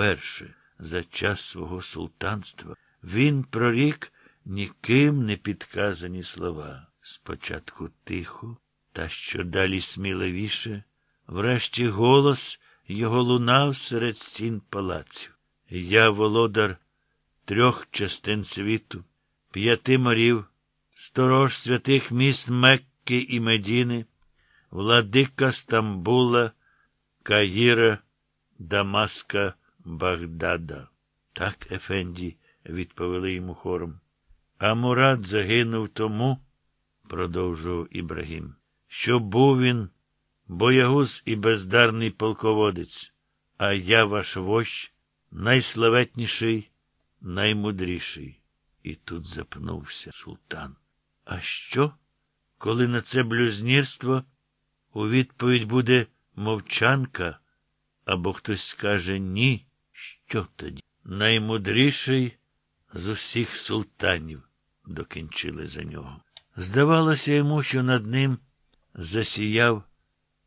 Перше, за час свого султанства, він прорік ніким не підказані слова. Спочатку тихо, та що далі сміливіше, врешті голос його лунав серед стін палаців. Я володар трьох частин світу, п'яти морів, сторож святих міст Мекки і Медіни, владика Стамбула, Каїра, Дамаска, Багдада. Так, Ефенді, відповіли йому хором. А Мурат загинув тому, продовжував Ібрагім, що був він боягуз і бездарний полководець, а я ваш вождь, найславетніший, наймудріший. І тут запнувся султан. А що, коли на це блюзнірство у відповідь буде мовчанка, або хтось скаже ні, що тоді? Наймудріший з усіх султанів докінчили за нього. Здавалося йому, що над ним засіяв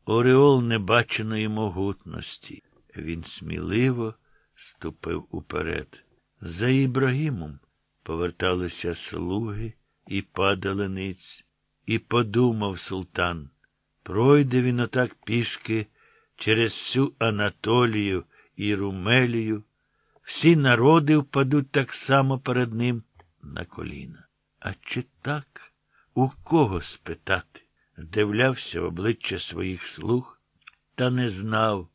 ореол небаченої могутності. Він сміливо ступив уперед. За Ібрагімом поверталися слуги і падали ниць. І подумав султан, пройде він отак пішки через всю Анатолію і Румелію, всі народи впадуть так само перед ним на коліна. А чи так? У кого спитати? Дивлявся в обличчя своїх слуг, та не знав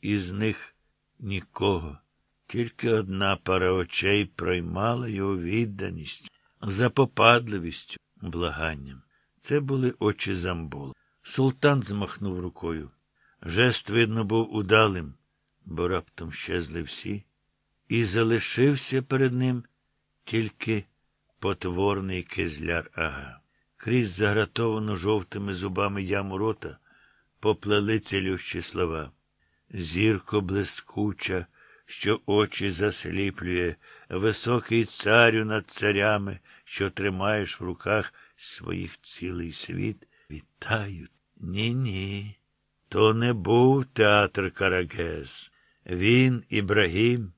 із них нікого. Тільки одна пара очей проймала його відданість, запопадливістю, благанням. Це були очі Замбола. Султан змахнув рукою. Жест, видно, був удалим, бо раптом щезли всі, і залишився перед ним тільки потворний кизляр ага. Крізь загратовану жовтими зубами яму рота поплели цілющі слова. Зірко блискуча, що очі засліплює, високий царю над царями, що тримаєш в руках своїх цілий світ, вітають. Ні, ні. То не був театр Карагез. Він, Ібрагім,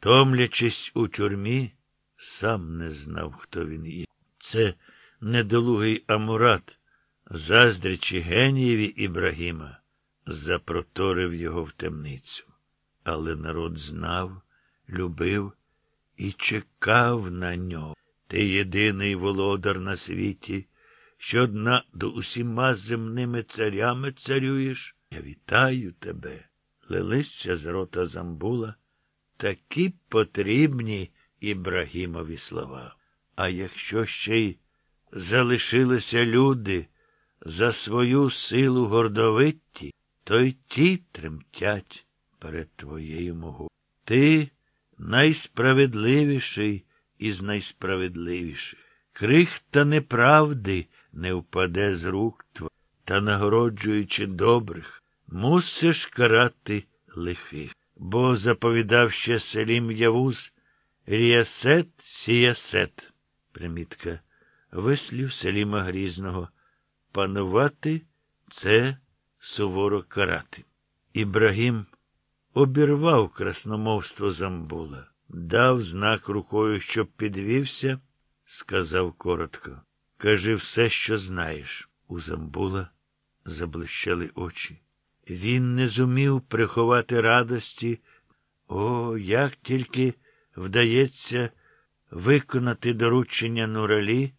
томлячись у тюрмі, сам не знав, хто він є. Це недолугий Амурат, заздрячи генієві Ібрагіма, запроторив його в темницю. Але народ знав, любив і чекав на нього. Ти єдиний володар на світі, що над усіма земними царями царюєш. Я вітаю тебе. Лилися з рота Замбула такі потрібні Ібрагімові слова. А якщо ще й залишилися люди за свою силу гордовитті, то й ті тремтять перед твоєю могу. Ти найсправедливіший із найсправедливіших. Крихта неправди не впаде з рук твоїх, та, нагороджуючи добрих, мусиш карати лихих. Бо заповідав ще Селім Явуз Ріасет сіясет. Примітка. Вислів Селіма Грізного. Панувати це суворо карати. Ібрагім обірвав красномовство Замбула, дав знак рукою, щоб підвівся, сказав коротко. Кажи все, що знаєш. У Замбула заблищали очі. Він не зумів приховати радості. О, як тільки вдається виконати доручення Нуралі,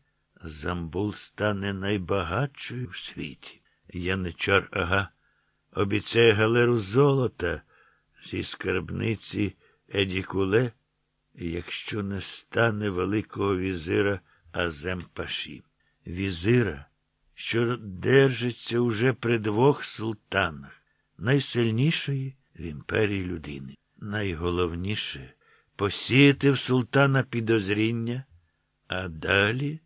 Замбул стане найбагатшою в світі. Яничар ага обіцяє галеру золота зі скарбниці Едікуле, якщо не стане Великого візира Азем-Паші. Візира, що держиться уже при двох султанах, найсильнішої в імперії людини. Найголовніше посіяти в султана підозріння, а далі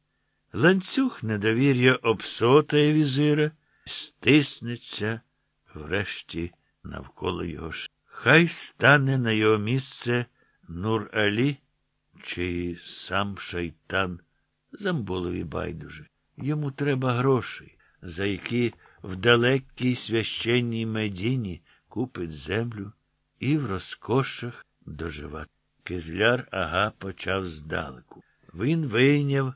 ланцюг недовір'я обсотає візира, стиснеться врешті навколо його ш. Хай стане на його місце Нур Алі чи сам шайтан Замбулові байдуже. Йому треба грошей, за які в далекій священній медіні купить землю і в розкошах доживати. Кизляр ага почав здалеку. Він вийняв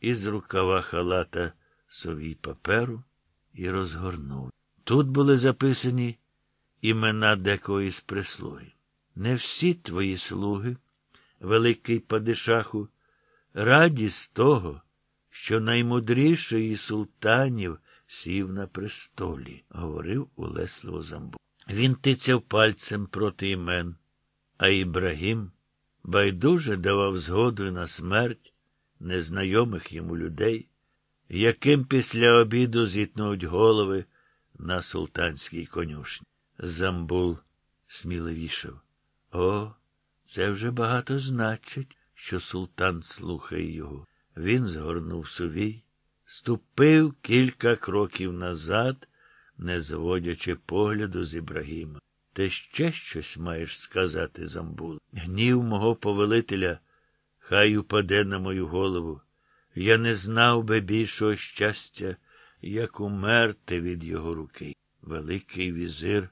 із рукава халата совій паперу і розгорнув. Тут були записані імена декого із прислуги. Не всі твої слуги, великий падишаху, раді з того, що наймудріший із султанів сів на престолі, говорив улесливо Замбу. Він тицяв пальцем проти імен, а Ібрагім байдуже давав згоду на смерть незнайомих йому людей, яким після обіду зітнуть голови на султанській конюшні. Замбул сміливішав. О, це вже багато значить, що султан слухає його. Він згорнув сувій, ступив кілька кроків назад, не зводячи погляду з Ібрагіма. Ти ще щось маєш сказати, Замбул. Гнів мого повелителя хай упаде на мою голову. Я не знав би більшого щастя, як умерти від його руки. Великий візир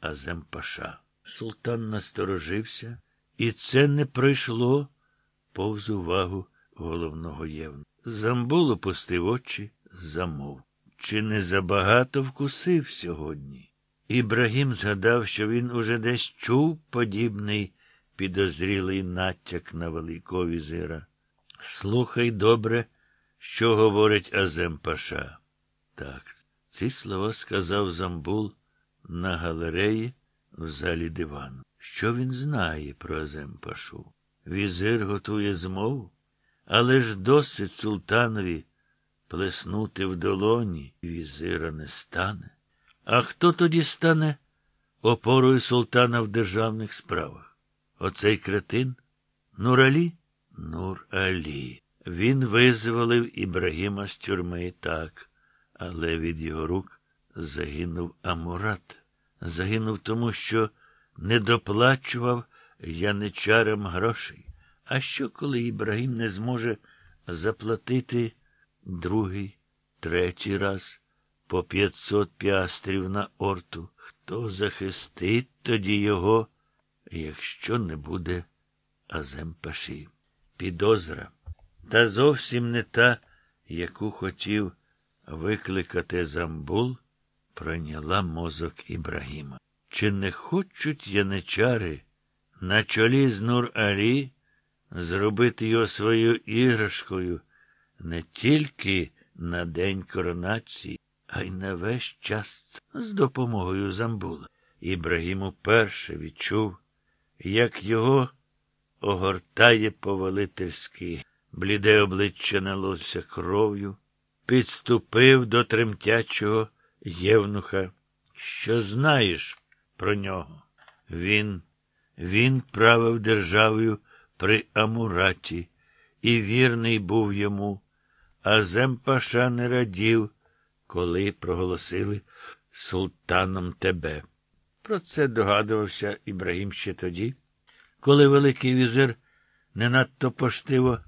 Азем Паша. Султан насторожився, і це не пройшло повз увагу головного євну. Замбул опустив очі, замов. Чи не забагато вкусив сьогодні? Ібрагім згадав, що він уже десь чув подібний підозрілий натяк на великого візира. Слухай добре, що говорить Азем Паша. Так, ці слова сказав Замбул на галереї в залі дивану. Що він знає про Азем Пашу? Візир готує змову, але ж досить султанові плеснути в долоні, візира не стане. А хто тоді стане опорою султана в державних справах? Оцей кретин? Нур-Алі? Нур-Алі. Він визволив Ібрагіма з тюрми так, але від його рук загинув Амурат. Загинув тому, що не доплачував яничарам грошей. А що, коли Ібрагім не зможе заплатити другий, третій раз по п'ятсот піастрів на орту? Хто захистить тоді його, якщо не буде Азем Паші? Підозра. Та зовсім не та, яку хотів викликати Замбул, пройняла мозок Ібрагіма. Чи не хочуть яничари на чолі з Нур-Алі зробити його своєю іграшкою не тільки на день коронації, а й на весь час з допомогою Замбула? Ібрагім уперше відчув, як його огортає повелительський, бліде обличчя налося кров'ю, підступив до тремтячого євнуха. Що знаєш про нього? Він, він правив державою при Амураті, і вірний був йому, а Земпаша не радів, коли проголосили султаном тебе. Про це догадувався Ібрагім ще тоді, коли Великий візир не надто поштиво